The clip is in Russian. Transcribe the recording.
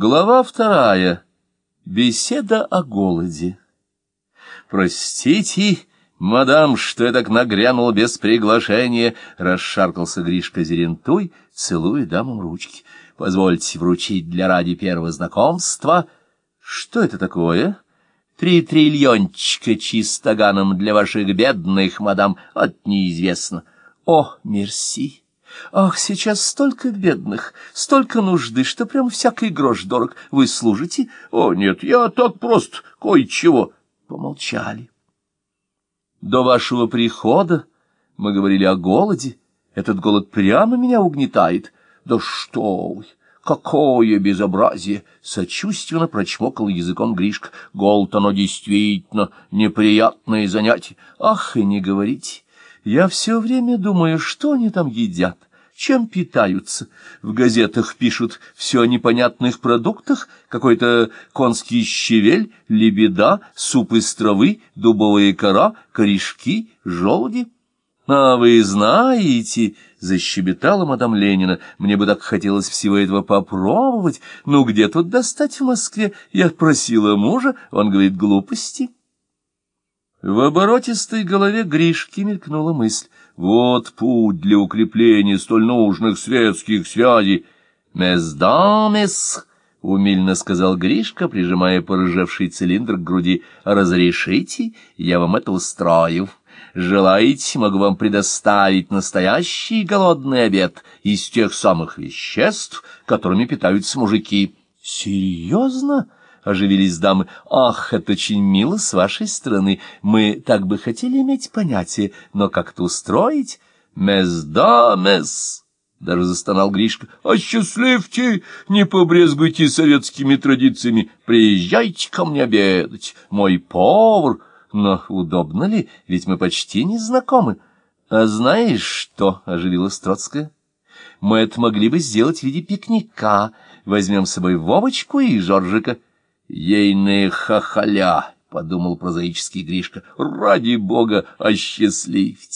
Глава вторая. Беседа о голоде. «Простите, мадам, что я так нагрянул без приглашения», — расшаркался Гришка Зерентуй, целуя дамам ручки. «Позвольте вручить для ради первого знакомства. Что это такое?» «Три триллиончика чистоганом для ваших бедных, мадам, от неизвестно». «О, мерси!» Ах, сейчас столько бедных, столько нужды, что прям всякий грош дорог. Вы служите? О, нет, я так просто, кое-чего. Помолчали. До вашего прихода мы говорили о голоде. Этот голод прямо меня угнетает. Да что вы! Какое безобразие! Сочувственно прочмокал языком Гришка. Голод, оно действительно неприятное занятие. Ах, и не говорите. Я все время думаю, что они там едят чем питаются. В газетах пишут все о непонятных продуктах, какой-то конский щавель, лебеда, суп из травы, дубовая кора, корешки, желуди. «А вы знаете...» — защебетала мадам Ленина. «Мне бы так хотелось всего этого попробовать. Ну, где тут достать в Москве? Я просила мужа, он говорит глупости». В оборотистой голове Гришки мелькнула мысль. Вот путь для укрепления столь нужных светских связей. «Месдамес», — умильно сказал Гришка, прижимая порыжевший цилиндр к груди, — «разрешите, я вам это устрою. Желаете, могу вам предоставить настоящий голодный обед из тех самых веществ, которыми питаются мужики». «Серьезно?» — оживились дамы. «Ах, это очень мило с вашей стороны. Мы так бы хотели иметь понятие, но как-то устроить...» «Мес да, мес!» — даже застонал Гришка. «Осчастливьте, не побрезгуйте советскими традициями. Приезжайте ко мне обедать. Мой повар...» «Но удобно ли? Ведь мы почти не знакомы». «А знаешь что?» — оживилась Троцкая. «Мы это могли бы сделать в виде пикника. Возьмем с собой Вовочку и Жоржика». Ейные хохоля, — подумал прозаический Гришка, — ради бога, осчастливьте.